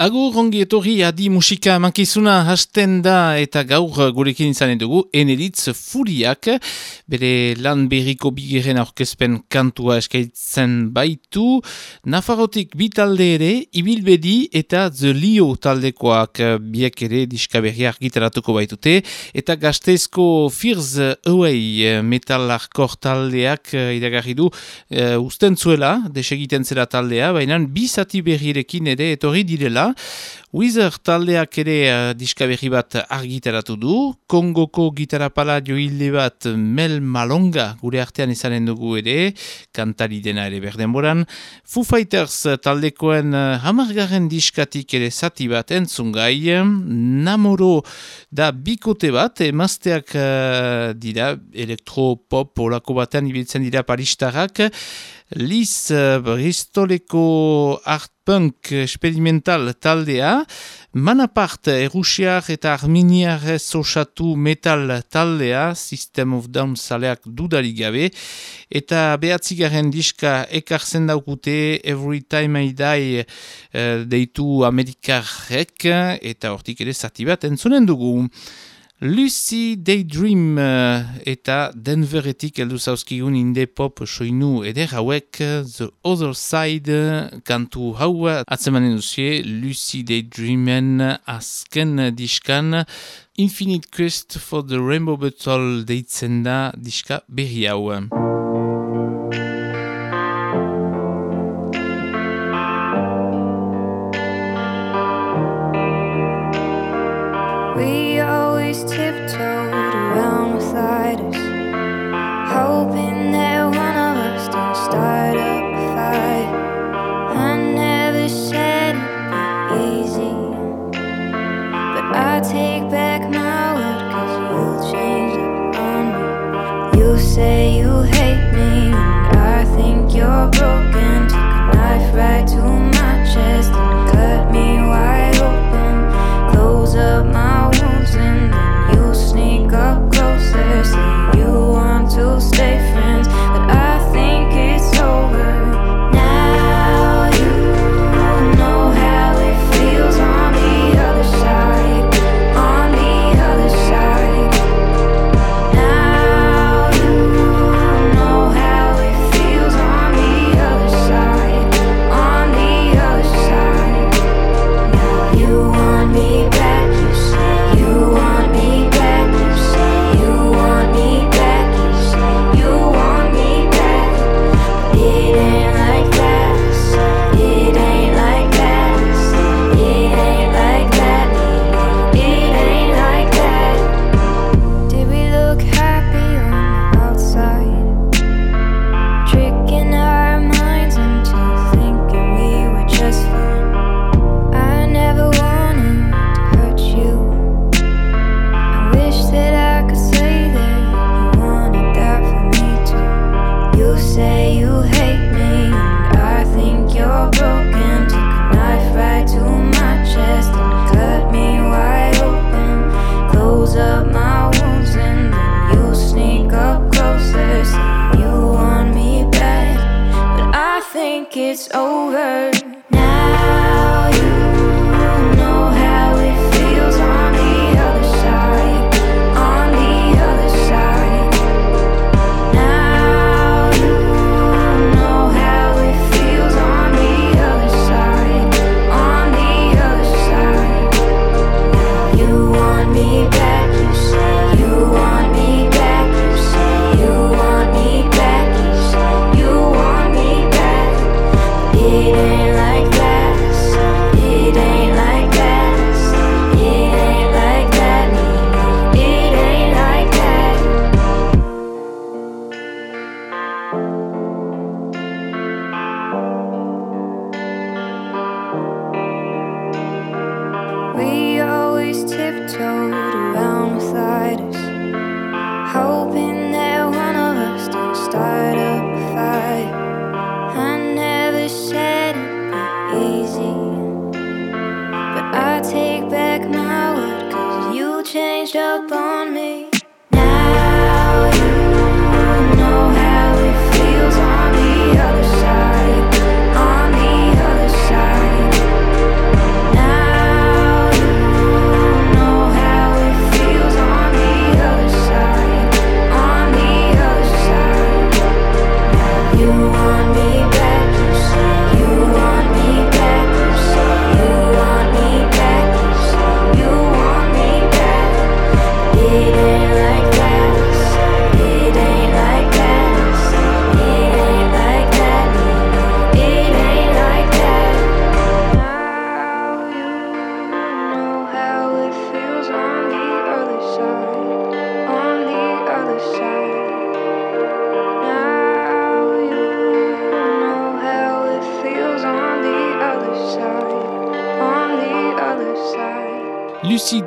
Agur ongi etorri adi musika mankizuna hasten da eta gaur gurekin izanen dugu eneritz furiak. Bere lan berriko bigeren aurkezpen kantua eskaitzen baitu. Nafarotik bi ere ibilbedi eta The Leo taldekoak biek ere diskaberriak gitaratuko baitute. Eta gazteizko Fears Away metal hardcore taldeak iragarri du uh, usten zuela desegiten zera taldea baina bi zati berrirekin ere etorri direla Merci. Wizard taldeak ere uh, diska berri bat argitaratu du, Kongoko gitarapala joilde bat Mel Malonga gure artean izanen dugu ere, kantari dena ere berdenboran, Foo Fighters taldekoen uh, hamargarren diskatik ere zati bat entzungai, Namoro da bikote bat, emazteak uh, dira, elektropop olako batean ibiltzen dira paristarrak, Liz Bristoleko art punk experimental taldea, Manapart erusiar eta arminiar osatu metal taldea, System of Down zaleak dudarik gabe, eta behatzigaren diska ekartzen daukute Every Time I Die uh, deitu amerikarrek, eta hortik ere zati bat entzunen dugu. Lucy Daydream uh, eta Denveretik heldu zauzkigun inde pop soinu eder hauek The Other Side kantu hau atzemanen duzie Lucy Daydreamen azken diskan Infinite Quest for the Rainbow Battle deitzen da diska berri hau.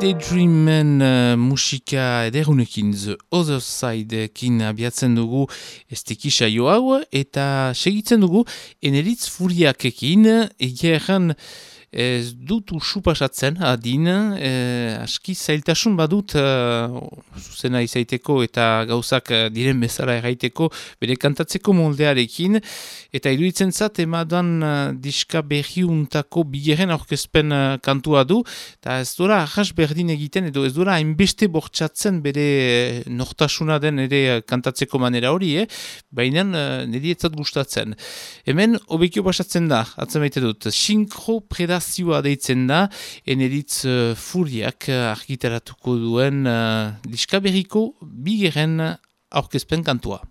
Daydreamen uh, musika ederunekin The Other Sidekin abiatzen dugu esteki saio hau eta segitzen dugu eneritz furiakekin egia erran ez dut usu pasatzen adin eh, aski zailtasun badut eh, zuzena izaiteko eta gauzak eh, diren bezala erraiteko bere kantatzeko moldearekin eta iruditzen zat emadan uh, diska berriuntako bigeren aurkezpen uh, kantua du eta ez dora ahas berdin egiten edo ez dora hainbeste bortxatzen bere nortasuna den ere kantatzeko manera hori, eh? baina etzat gustatzen. Hemen, obekio pasatzen da, atzen baite dut, sinkro predazioa deitzen da, eneritz uh, furiak uh, argitaratuko duen uh, diska berriko bigeren aurkezpen kantua.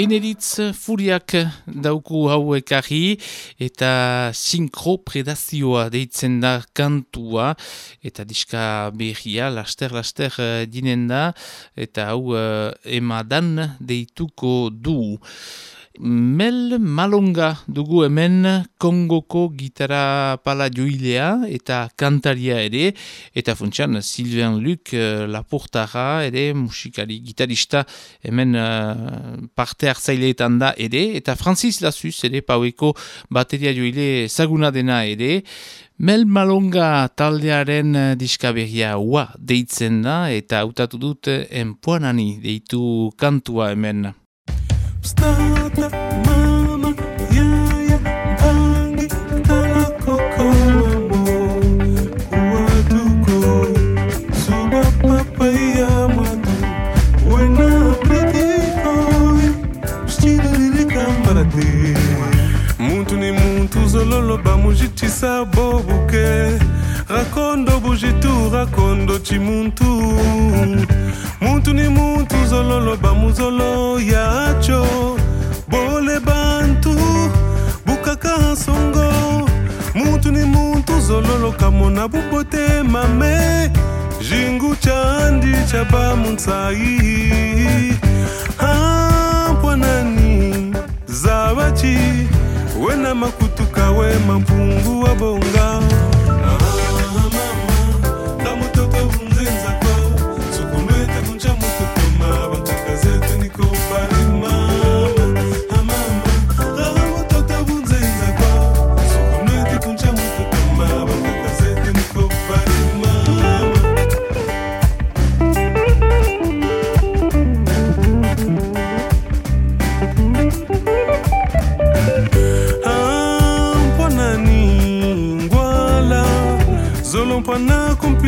Eneritz furiak dauku hau ekarri eta sinkropredazioa deitzen da kantua eta diska berria laster-laster uh, dinen da eta hau uh, emadan deituko du. Mel Malonga dugu hemen Kongoko gitara pala joilea eta kantaria ere eta funtsan Sylvain Luc uh, Laportara ere musikari gitarista hemen uh, parte hartzaileetan da ere eta Francis Lassus ere paueko bateria joile zaguna dena ere Mel Malonga taldearen uh, diska berria ua deitzen da eta hautatu dut enpuanani deitu kantua hemen. Rakondo bujitu, rakondo chimuntu. Muntu ni muntu zololo bamuzolo yacho, bole bantu, bukaka songo. Muntu ni muntu zololo kamona bubote mame, jingu chandi chaba munsai. Hampwanani zabachi, wena makutuka we mampungu wabonga.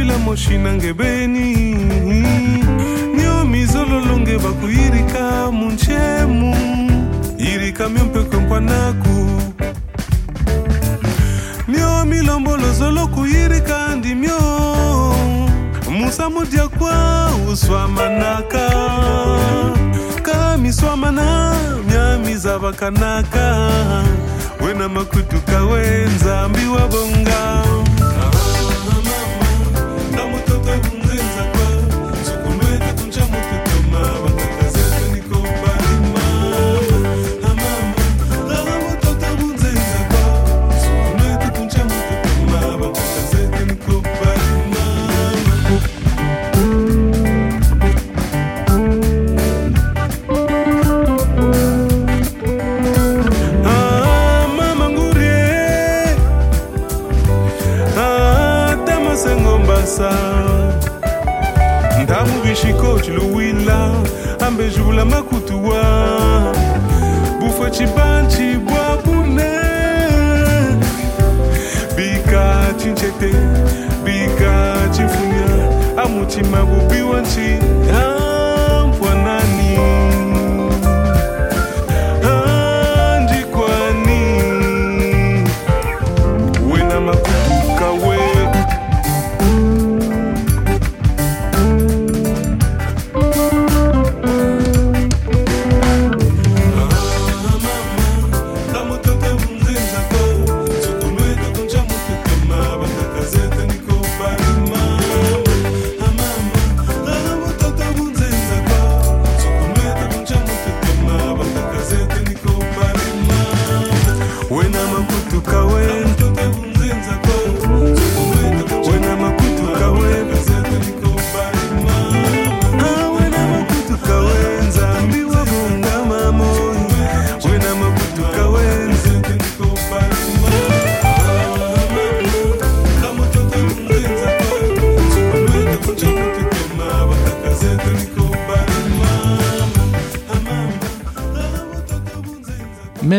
bilamoshina ngebeni. Nio mizololonge bakuyirika munchemu. Yirika myompekwe mio milombolozolo kuyirika okuyirika ndimyo. Musa mudyakwa uswamanaka kamiswamana myamiza bakanaka. Wena makutuka wenzambi wabonga mutima gubiwa nti ah.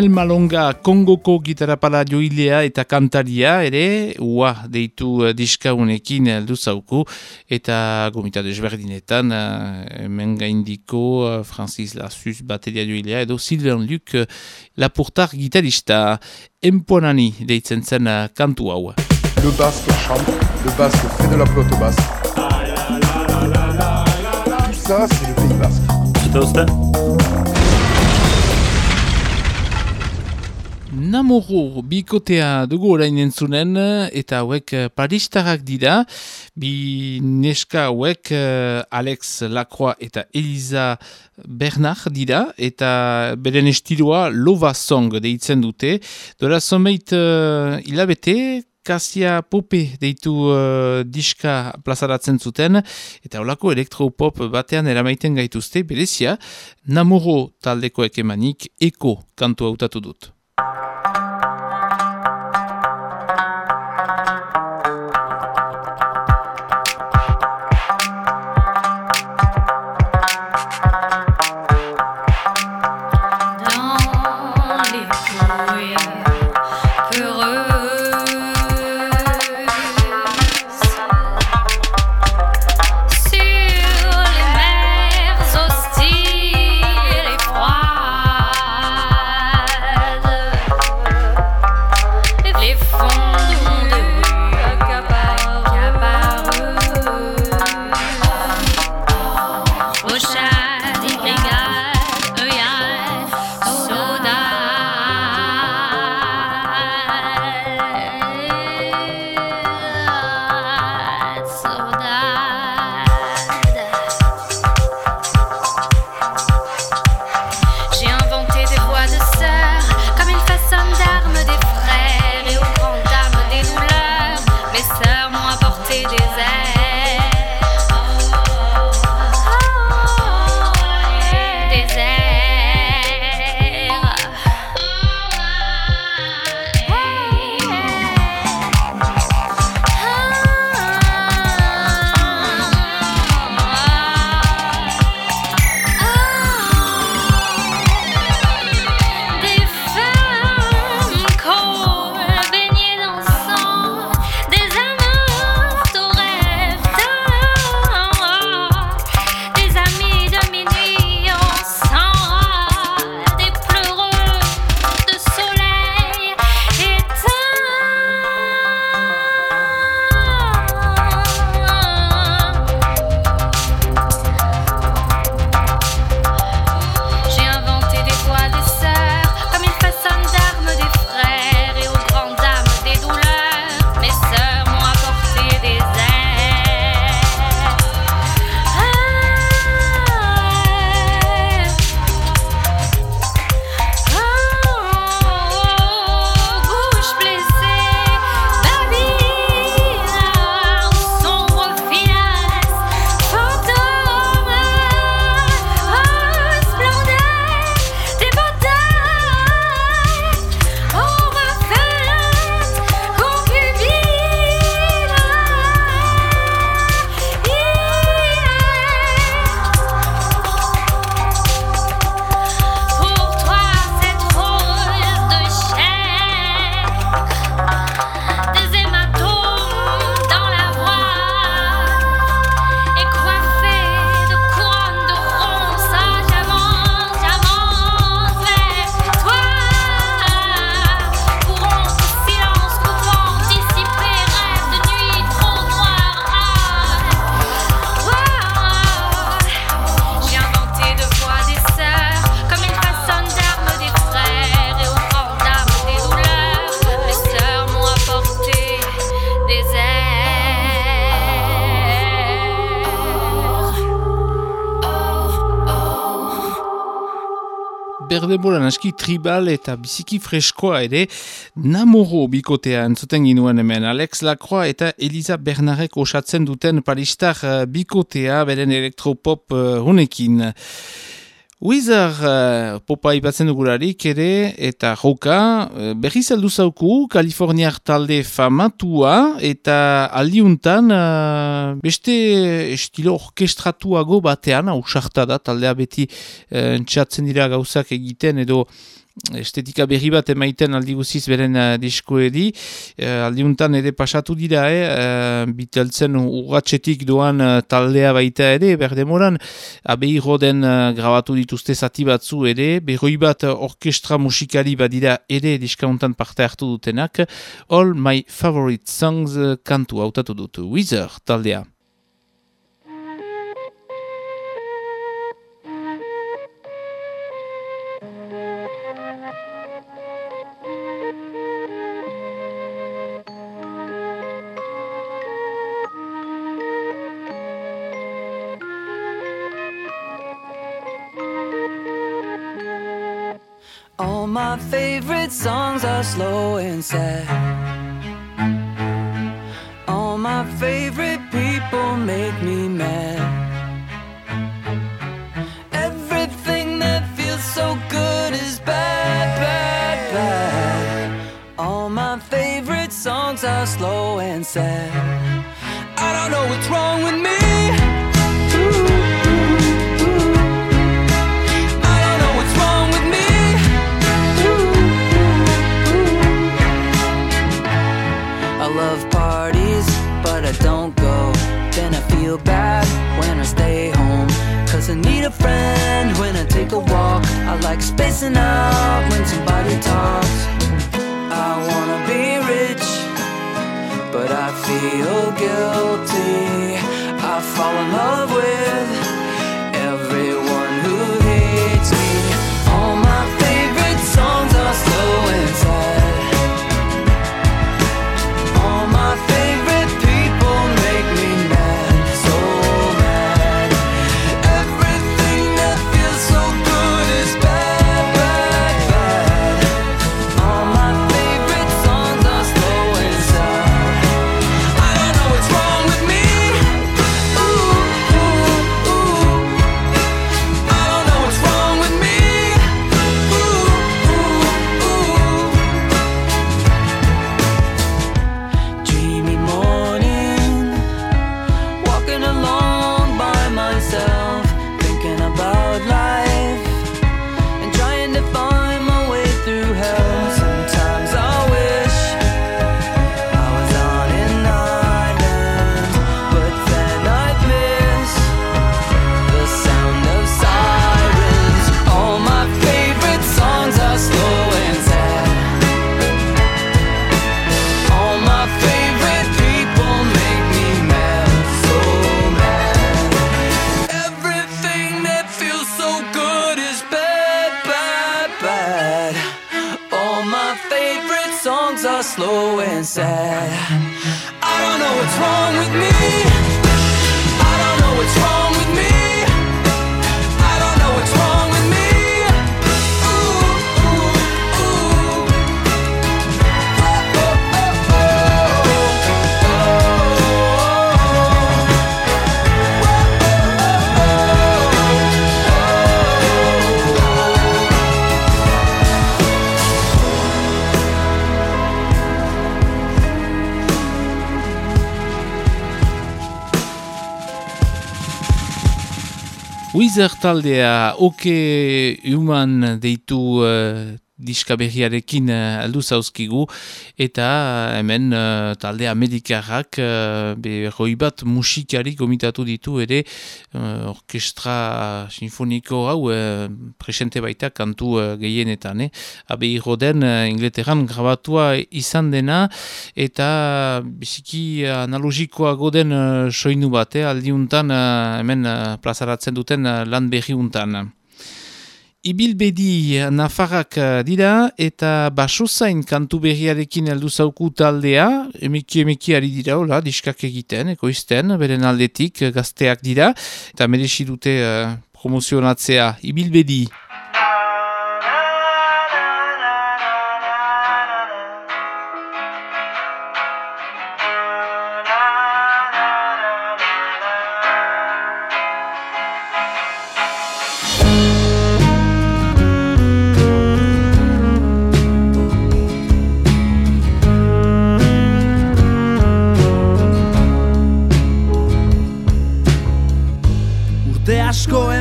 Mel Malonga Kongoko gitarapala joilea eta kantaria ere, ua deitu uh, diskaunekin aldu zauku, eta gomita desberdinetan, uh, hemen gaindiko uh, Francis Lassus bateria joilea, edo Sylvain Luc uh, Lapurtar gitarista, emponani deitzen zen uh, kantu hau. Le basque chante, le basque fait de la flotte basque. Tout ça, c'est le pays basque. Zute uste? Namoro bikotea dugu orain entzunen eta hauek eh, paristarrak dira. Bi neska hauek eh, Alex Lacroix eta Elisa Bernard dira eta beren estiloa Lova Song deitzen dute. Dora zomeit uh, hilabete, Kasia Pope deitu uh, diska plazaratzen zuten eta holako elektropop batean eramaiten gaituzte berezia Namoro taldekoek emanik eko kantu hautatu dut. Berdebolan aski tribal eta biziki freskoa ere Namoro bikotea entzuten ginuen hemen Alex Lacroix eta Elisa Bernarek osatzen duten paristar eh, bikotea beren elektropop uh, hunekin. Wizar uh, popa ipatzen dugularik ere eta joka uh, berriz aldu zauku Kaliforniar talde famatua eta aldiuntan uh, beste estilo orkestratuago batean hau sarta da taldea beti uh, entxatzen dira gauzak egiten edo estetika berri bat emaiten aldi guziz beren uh, diskoedi. Uh, aldiuntan ere pasatu dira, eh? uh, biteltzen urratxetik doan uh, taldea baita ere, berdemoran, abei roden uh, grabatu dituzte zati batzu ere, berroi bat orkestra musikari badira ere diskauntan parte hartu dutenak, All My Favorite Songs uh, kantu hautatu dut, Weezer taldea. Favorite songs are slow and sad. All my favorite people make me mad. Everything that feels so good is bad, bad, bad. All my favorite songs are slow and sad. I don't know what's wrong with me. But I don't go. Then I feel bad when I stay home. Cause I need a friend when I take a walk. I like spacing out when somebody talks. I wanna be rich, but I feel guilty. I fall in love with Wizard taldea oke human deitu uh, diska berriarekin aldu zauzkigu eta uh, hemen uh, talde amerikarrak uh, berroi bat musikari gomitatu ditu ere uh, orkestra sinfoniko hau uh, presente baita kantu uh, gehienetan eh? abe irroden uh, ingleterran grabatua izan dena eta biziki analogikoa goden uh, soinu bate aldiuntan uh, hemen uh, plazaratzen duten uh, lan berriuntan. Ibilbedi nafarrak dira eta basozain kantu berriarekin heldu zauku taldea, emeki emeki ari dira, hola, diskak egiten, ekoizten, beren aldetik gazteak dira, eta merezi dute uh, promozionatzea. Ibilbedi.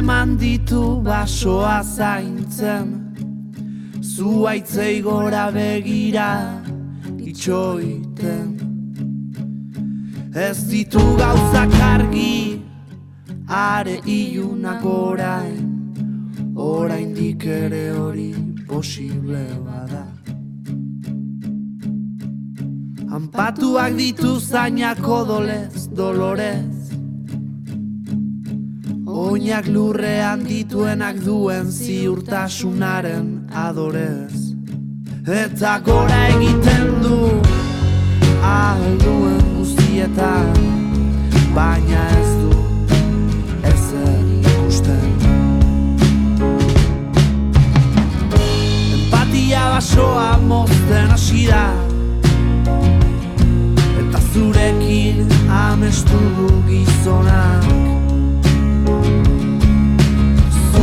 Eman ditu basoa zaintzen. Zuaitzei gora begira itxoiten. Ez ditu gauzak argi Are ilunak orain. Oraindik ere hori posible bada. Anpatuak ditu zainak odolez, dolorez Oinak lurrean dituenak duen ziurtasunaren adorez. Eta gora egiten du alduen guztietan Baina ez du ezer ikusten. Empatia basoa mozten hasi da Eta zurekin amestu du gizonak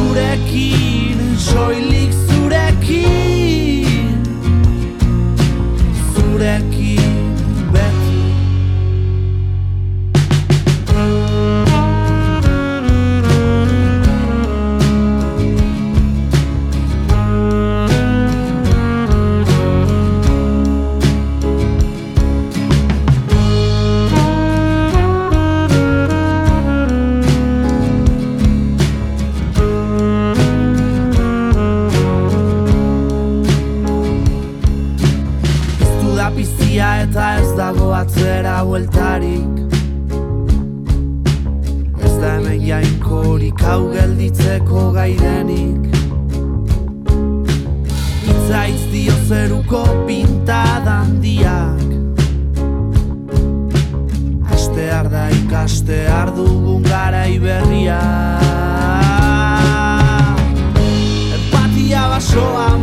Zurekin, soilik zurekin. Zurekin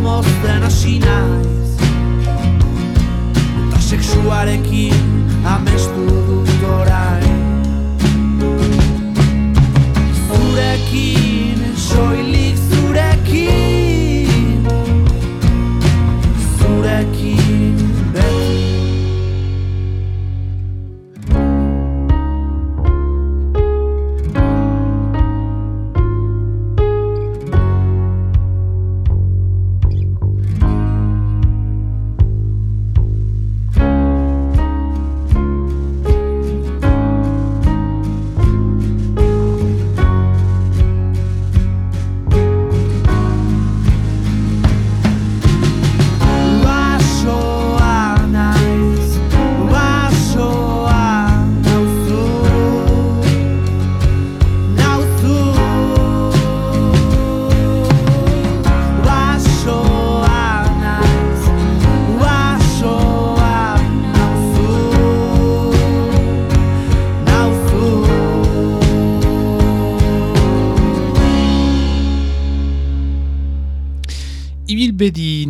mozten hasi naiz. Eta sexuarekin amestu dut orain. Zurekin, soilik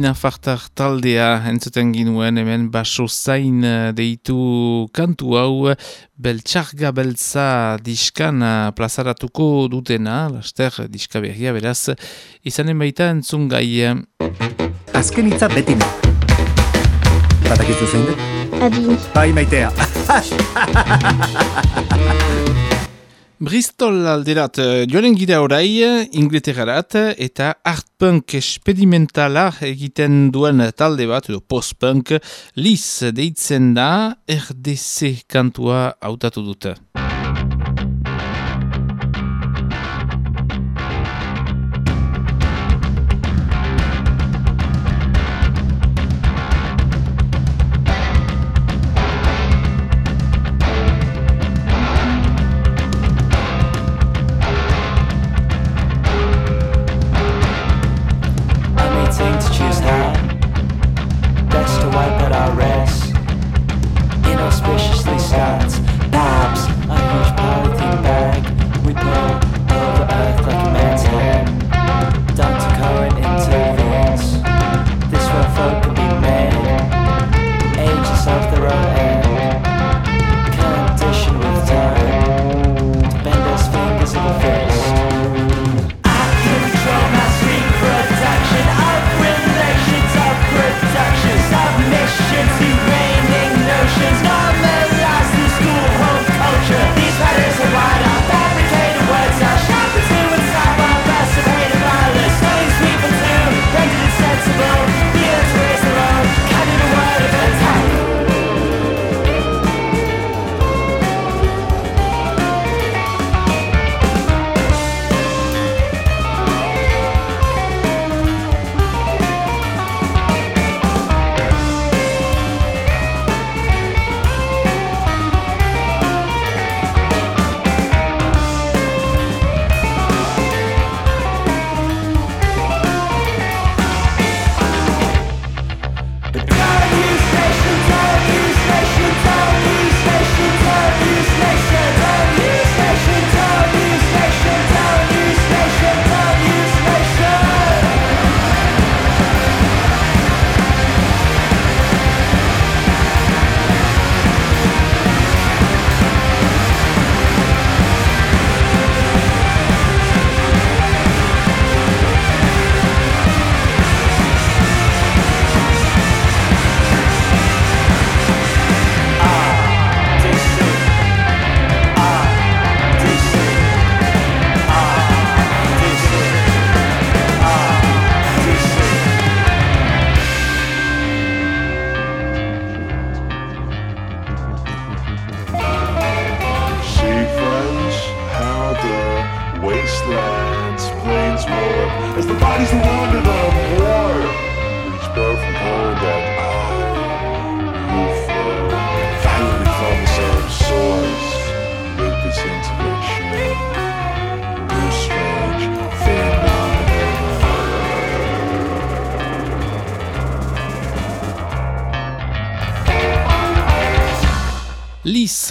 nafartar taldea entzuten ginuen hemen baso zain eh, deitu kantu hau beltxarga beltza diskan eh, plazaratuko dutena, laster diska berria beraz, izanen baita entzun gai. Azken hitza beti ne. Badakizu zein? Adi. Bai maitea. Bristol alderat eh, joaren gira orai Inglaterrarat eta art punk esperimentala egiten duen talde bat, edo post-punk, Liz deitzen da RDC kantua hautatu dute.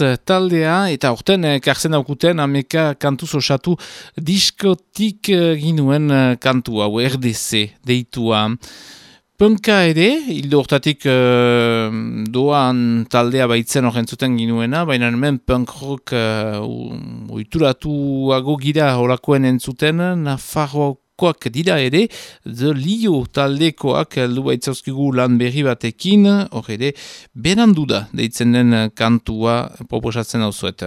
Taldea eta orten eh, karzen daukuten ameka kantuz osatu diskotik eh, ginuen eh, kantu hau RDC deitua. Punka ere, hildo hortatik uh, doan taldea baitzen horren zuten ginuena, baina hemen punk rock uh, oituratuago gira horakoen entzuten, Nafarroakoak dira ere, The Lio taldekoak heldu baitzauzkigu lan berri batekin, hor ere, berandu da deitzen den kantua proposatzen hau zuet.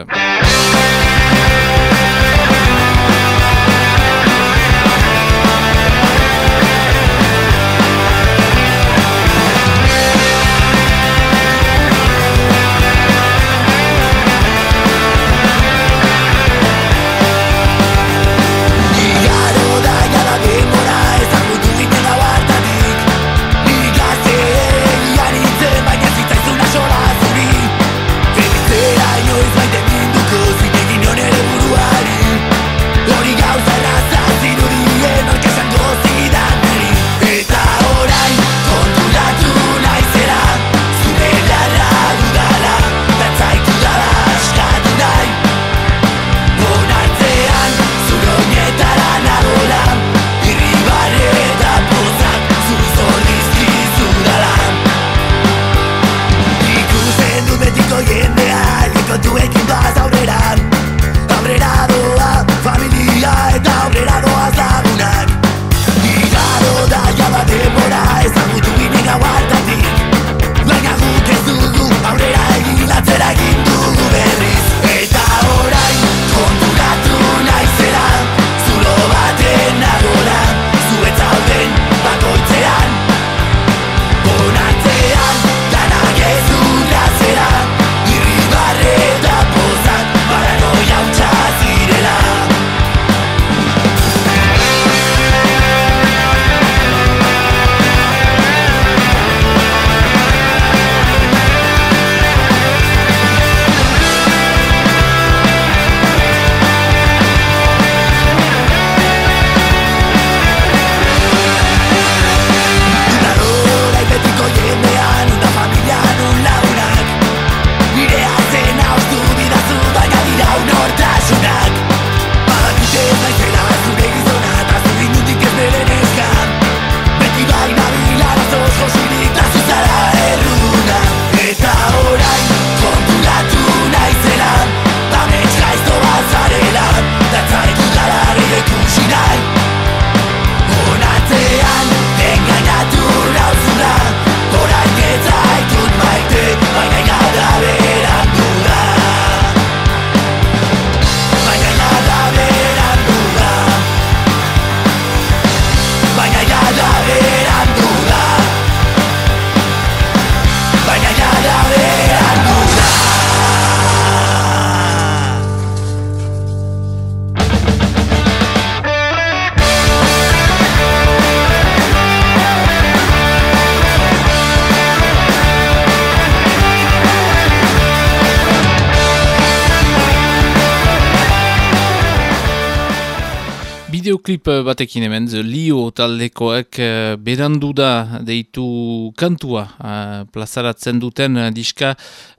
Bideoklip batekin hemen, Lio taldekoek eh, berandu da deitu kantua eh, plazaratzen duten eh, diska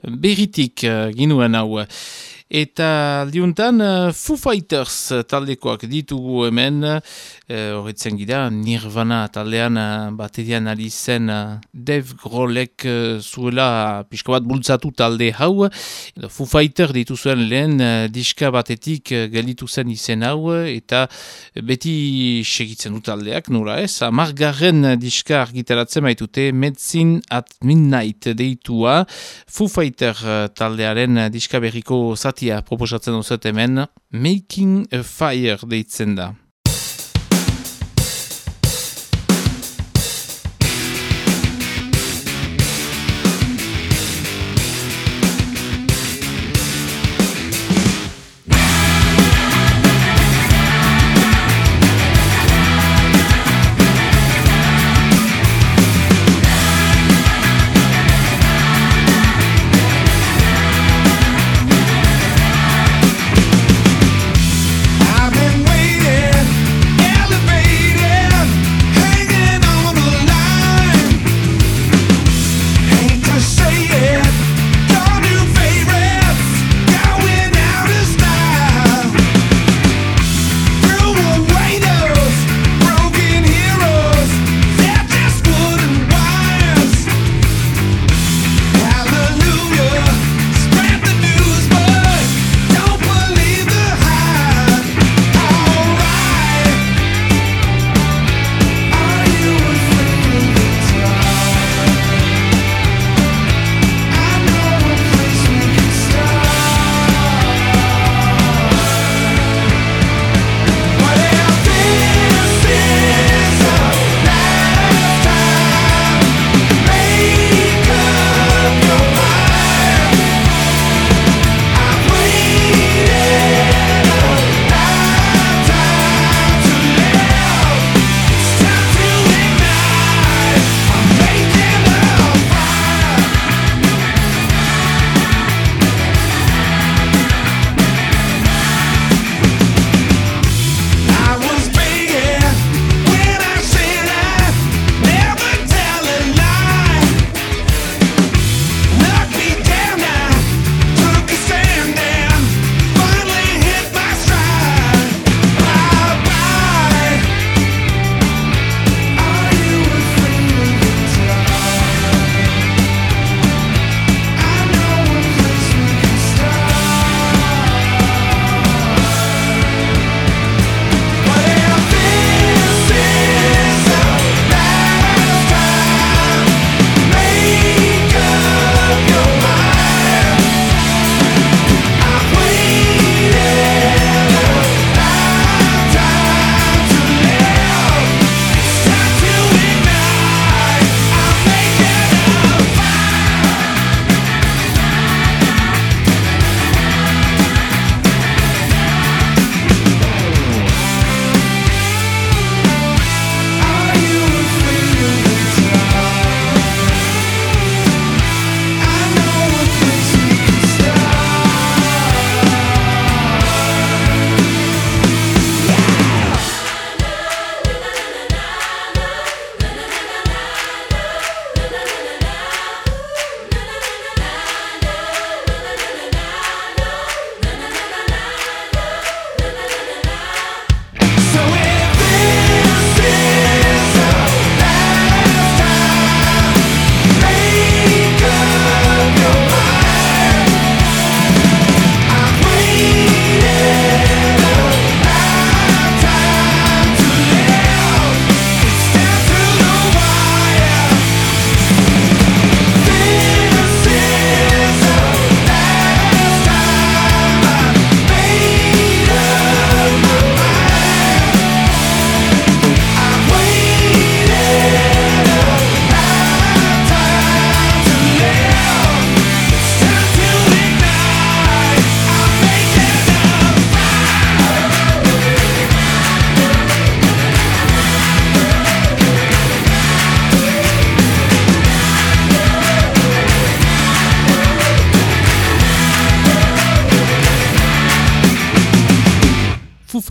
berritik eh, ginuen hau. Eta liuntan uh, Foo Fighters taldekoak ditugu hemen, uh, horretzen gira Nirvana taldean uh, baterian ari zen uh, Dave Grohlek uh, zuela pixka bat bultzatu talde hau. Edo Foo Fighter dituzuen lehen uh, diska batetik uh, gelditu zen izen hau eta beti segitzen du taldeak, nora ez? Amargarren diska argitaratzen baitute Medicine at Midnight deitua Foo Fighter uh, taldearen uh, diska berriko zati zatia proposatzen duzet hemen, Making a Fire deitzen da.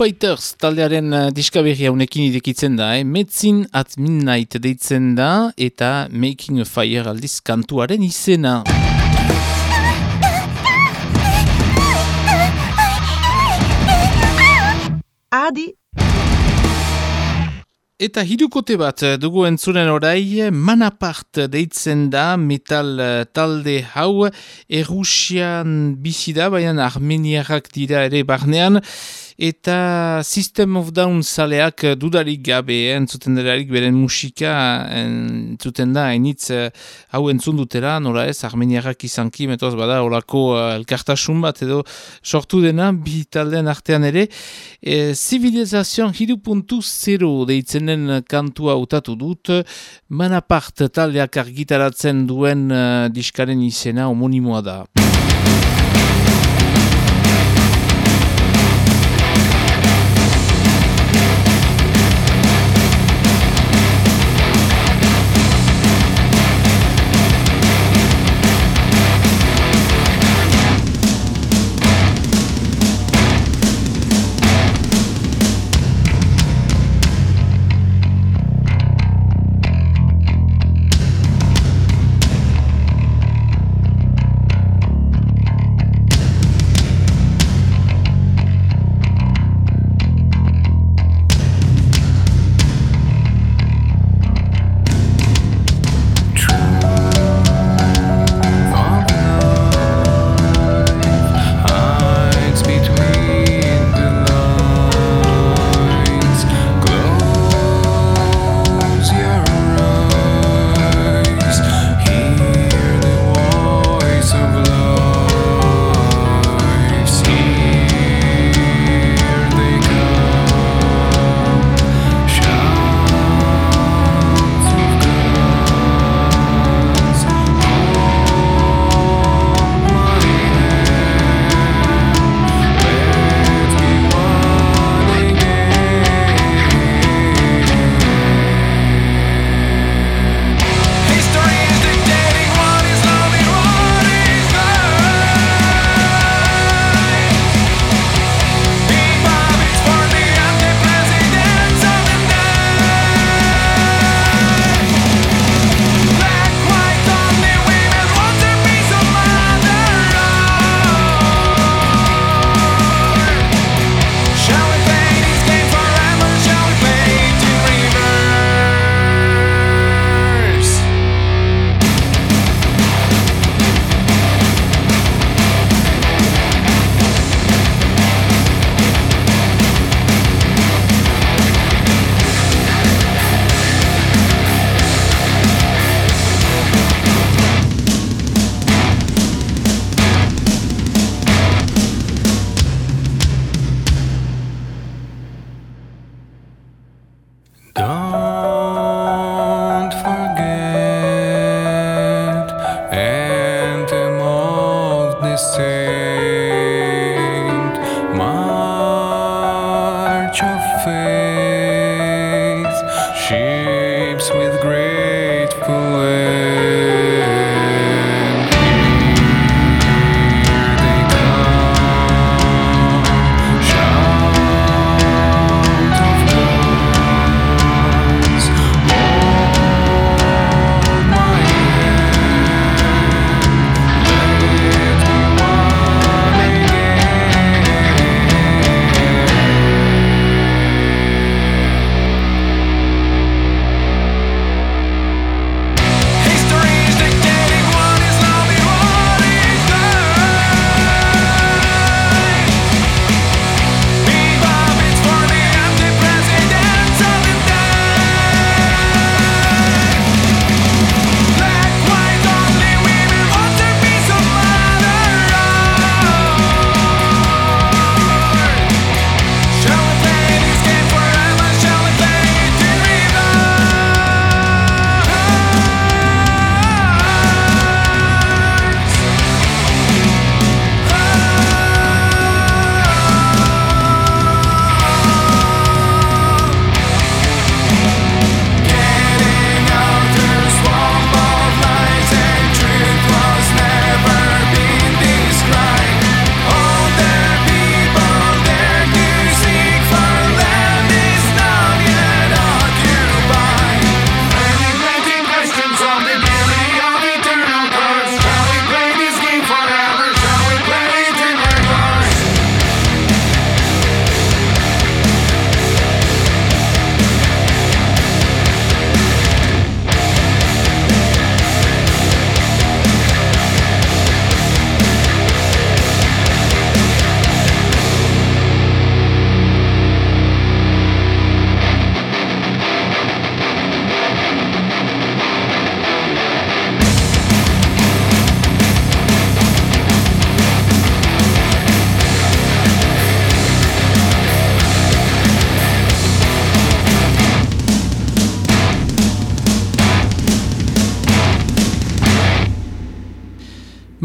Fighters taldearen uh, diskaberria unekin idekitzen da, eh? Metzin at Midnight deitzen da eta Making a Fire aldiz kantuaren izena. Adi Eta hirukote bat eh, dugu entzunen orai, Manapart deitzen da metal eh, talde hau Errusian bizi da, baina Armeniarrak dira ere barnean, eta System of Down zaleak dudarik gabe, eh, entzuten delarik beren musika entzuten da, hainitz eh, hau entzun dutera, nola ez, armeniarrak izanki, metoz bada, olako elkartasun bat edo sortu dena, bi taldean artean ere, e, Civilization hiru zero deitzenen kantua utatu dut, manapart taldeak argitaratzen duen uh, diskaren izena homonimoa da.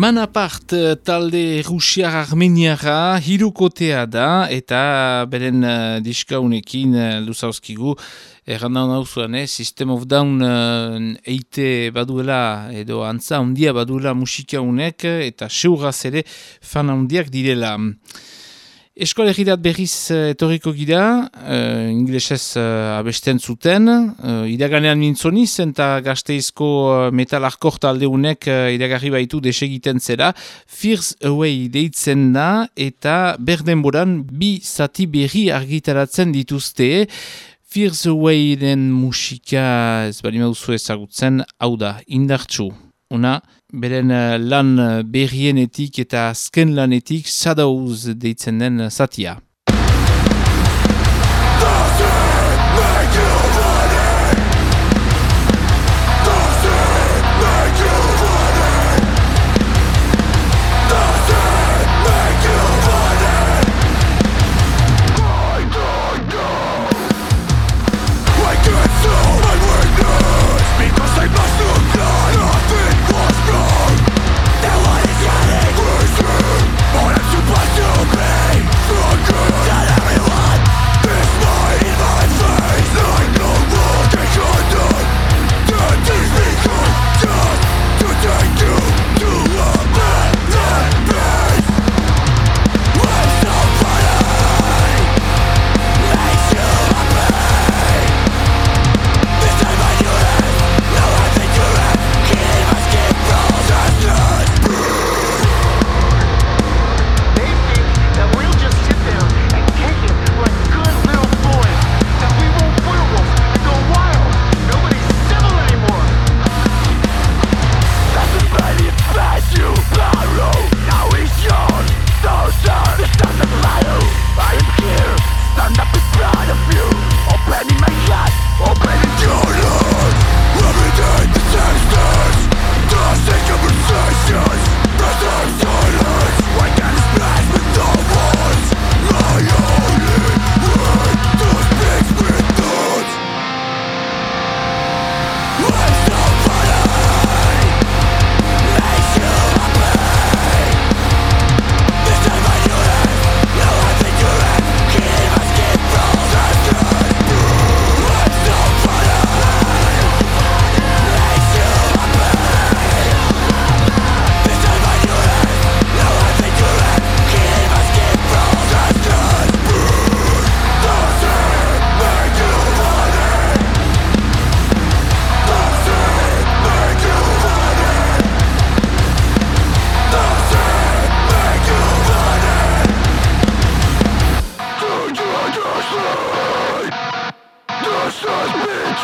Manapart eh, talde Rusiar Armeniara hirukotea da eta beren uh, diskaunekin uh, luzauzkigu errandan hau zuen, eh? System of Down uh, eite baduela edo antza handia baduela musika unek eta seuraz ere fan handiak direla. Eskolegirat berriz uh, etorriko gira, uh, inglesez uh, abesten zuten, uh, idaganean mintzoniz, eta gazteizko uh, metal arkor taldeunek uh, idagarri baitu desegiten zera, Fears Away deitzen da, eta berdenboran bi zati berri argitaratzen dituzte, Fears Away den musika ez bali mauzu ezagutzen, hau da, indartxu. Una, beren uh, lan uh, berrienetik eta azken lanetik Shadows deitzen den uh,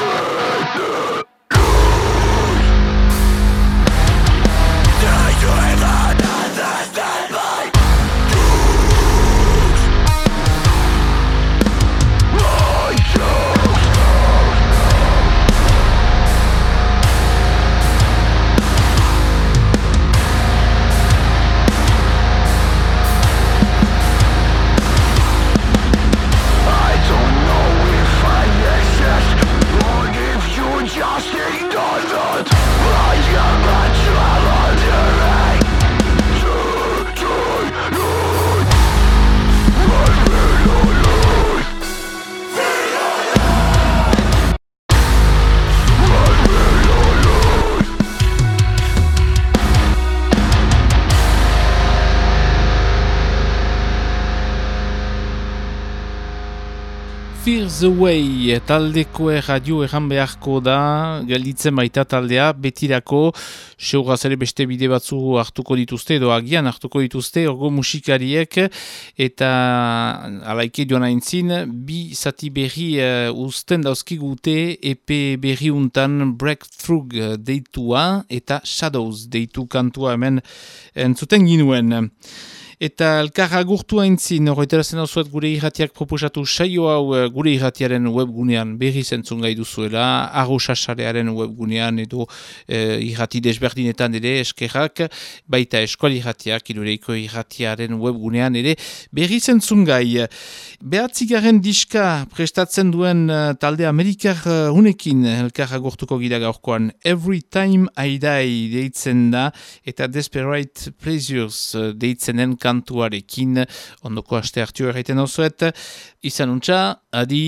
Satan! The Way taldeko radio erran beharko da, gelditzen baita taldea, betirako, seuraz ere beste bide batzu hartuko dituzte, edo agian hartuko dituzte, orgo musikariek, eta alaike joan aintzin, bi zati berri uh, usten dauzkigute, epe berri untan Breakthrough deitua, eta Shadows deitu kantua hemen entzuten ginuen. Eta elkar agurtu haintzin, horretarazen dauzuet gure irratiak proposatu saio hau eh, gure irratiaren webgunean berri zentzun gai duzuela, arruxasarearen webgunean edo e, irrati desberdinetan ere eskerrak, baita eskuali irratiak, irureiko irratiaren webgunean ere berri zentzun gai. Behatzigaren diska prestatzen duen eh, talde Amerikar hunekin elkar agurtuko gira gaurkoan, every time I die deitzen da eta desperate pleasures deitzenen kan kantuarekin ondoko aste hartu erraiten hau zuet. Izan untxa, adi...